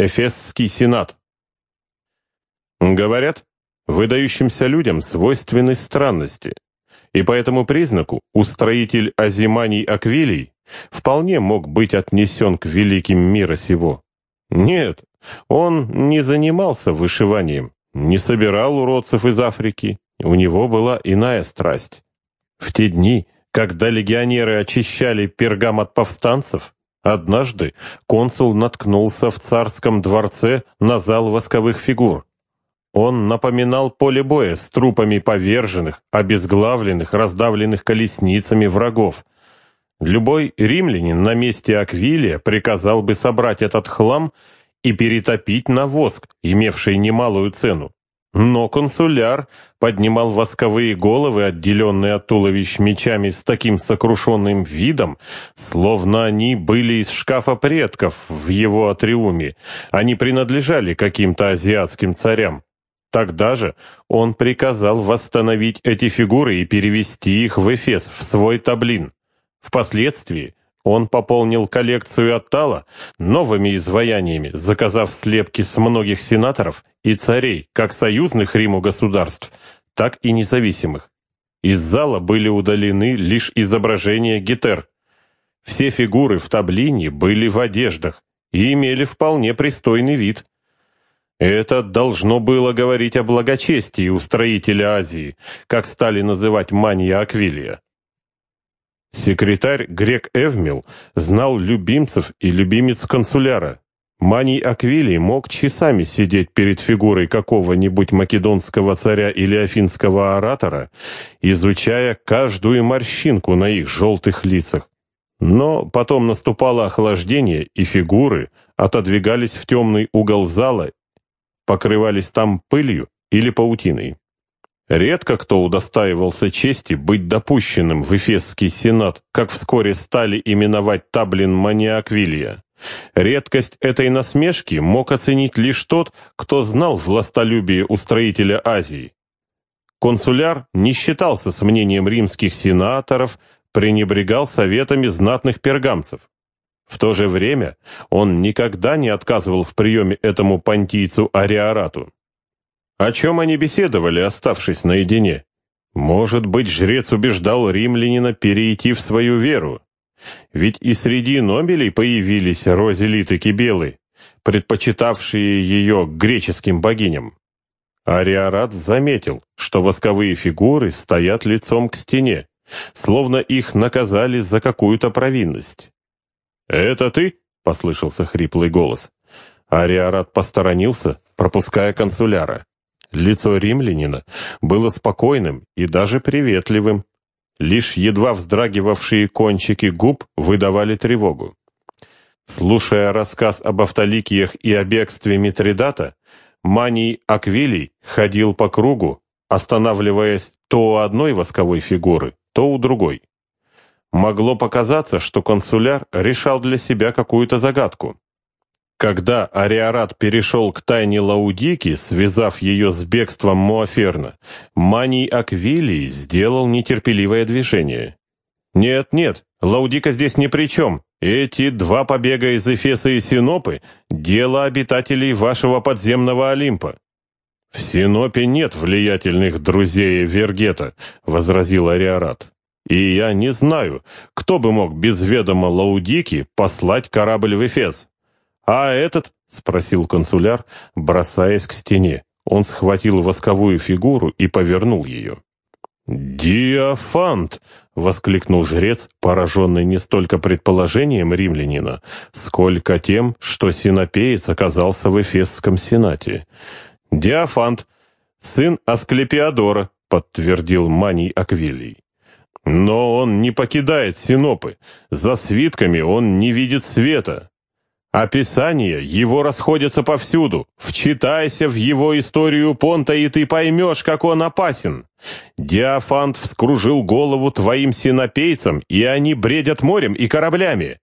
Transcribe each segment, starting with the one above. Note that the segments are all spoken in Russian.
Эфесский сенат. Говорят, выдающимся людям свойственны странности, и по этому признаку устроитель Азиманий Аквилий вполне мог быть отнесен к великим мира сего. Нет, он не занимался вышиванием, не собирал уродцев из Африки, у него была иная страсть. В те дни, когда легионеры очищали пергам от повстанцев, однажды консул наткнулся в царском дворце на зал восковых фигур. Он напоминал поле боя с трупами поверженных, обезглавленных, раздавленных колесницами врагов. Любой римлянин на месте Аквилия приказал бы собрать этот хлам и перетопить на воск, имевший немалую цену. Но консуляр поднимал восковые головы, отделенные от туловищ мечами с таким сокрушенным видом, словно они были из шкафа предков в его атриуме, они принадлежали каким-то азиатским царям. Тогда же он приказал восстановить эти фигуры и перевести их в Эфес, в свой таблин. Впоследствии он пополнил коллекцию Аттала новыми изваяниями, заказав слепки с многих сенаторов и царей, как союзных Риму государств, так и независимых. Из зала были удалены лишь изображения гетер. Все фигуры в таблине были в одеждах и имели вполне пристойный вид – это должно было говорить о благочестии устроителя Азии, как стали называть Мания Аквилия. Секретарь Грек Эвмил знал любимцев и любимец консуляра. Маний Аквилий мог часами сидеть перед фигурой какого-нибудь македонского царя или афинского оратора, изучая каждую морщинку на их желтых лицах. Но потом наступало охлаждение, и фигуры отодвигались в темный угол зала покрывались там пылью или паутиной. Редко кто удостаивался чести быть допущенным в Эфесский сенат, как вскоре стали именовать Таблин Маниаквилия. Редкость этой насмешки мог оценить лишь тот, кто знал властолюбие устроителя Азии. Консуляр не считался с мнением римских сенаторов, пренебрегал советами знатных пергамцев. В то же время он никогда не отказывал в приеме этому понтийцу Ариарату. О чем они беседовали, оставшись наедине? Может быть, жрец убеждал римлянина перейти в свою веру? Ведь и среди нобелей появились розелиты кибелы, предпочитавшие ее греческим богиням. Ариарат заметил, что восковые фигуры стоят лицом к стене, словно их наказали за какую-то провинность. «Это ты?» — послышался хриплый голос. Ариарат посторонился, пропуская консуляра. Лицо римлянина было спокойным и даже приветливым. Лишь едва вздрагивавшие кончики губ выдавали тревогу. Слушая рассказ об автоликиях и о бегстве Митридата, Маний Аквилий ходил по кругу, останавливаясь то у одной восковой фигуры, то у другой. Могло показаться, что консуляр решал для себя какую-то загадку. Когда Ариарат перешел к тайне Лаудики, связав ее с бегством Муаферна, Маний Аквилий сделал нетерпеливое движение. «Нет, нет, Лаудика здесь ни при чем. Эти два побега из Эфеса и Синопы — дело обитателей вашего подземного Олимпа». «В Синопе нет влиятельных друзей Вергета», — возразил Ариарат. И я не знаю, кто бы мог без ведома Лаудики послать корабль в Эфес. А этот, спросил консуляр, бросаясь к стене. Он схватил восковую фигуру и повернул ее. «Диафант!» — воскликнул жрец, пораженный не столько предположением римлянина, сколько тем, что синопеец оказался в Эфесском сенате. «Диафант, сын Асклепиадора», — подтвердил Маний Аквилий. Но он не покидает Синопы. За свитками он не видит света. Описания его расходятся повсюду. Вчитайся в его историю Понта, и ты поймешь, как он опасен. Диафант вскружил голову твоим синопейцам, и они бредят морем и кораблями.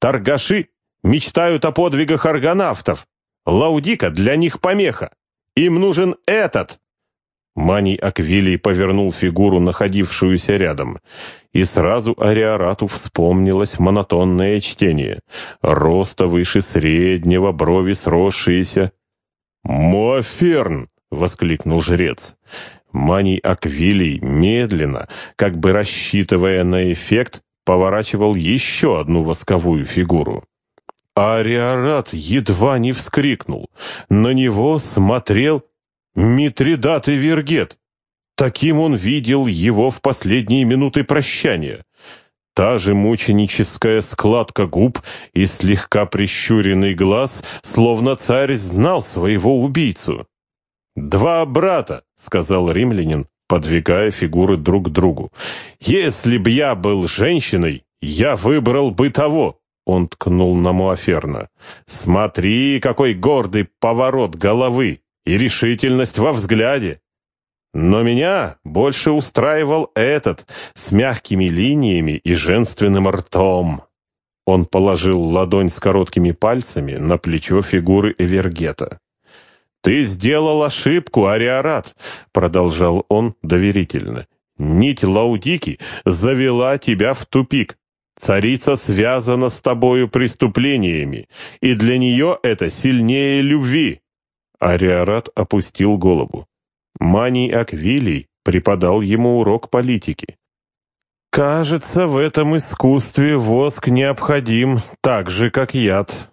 Торгаши мечтают о подвигах аргонавтов. Лаудика для них помеха. Им нужен этот. Маний Аквилий повернул фигуру, находившуюся рядом, и сразу Ариарату вспомнилось монотонное чтение. Роста выше среднего, брови сросшиеся. «Моаферн!» — воскликнул жрец. Маний Аквилий медленно, как бы рассчитывая на эффект, поворачивал еще одну восковую фигуру. Ариарат едва не вскрикнул. На него смотрел Митридат и Вергет. Таким он видел его в последние минуты прощания. Та же мученическая складка губ и слегка прищуренный глаз, словно царь знал своего убийцу. «Два брата», — сказал римлянин, подвигая фигуры друг к другу. «Если б я был женщиной, я выбрал бы того». Он ткнул на Муаферна. «Смотри, какой гордый поворот головы и решительность во взгляде! Но меня больше устраивал этот, с мягкими линиями и женственным ртом». Он положил ладонь с короткими пальцами на плечо фигуры Эвергета. «Ты сделал ошибку, Ариарат», — продолжал он доверительно. «Нить Лаудики завела тебя в тупик. Царица связана с тобою преступлениями, и для нее это сильнее любви. Ариарат опустил голову. Маний Аквилий преподал ему урок политики. «Кажется, в этом искусстве воск необходим так же, как яд»,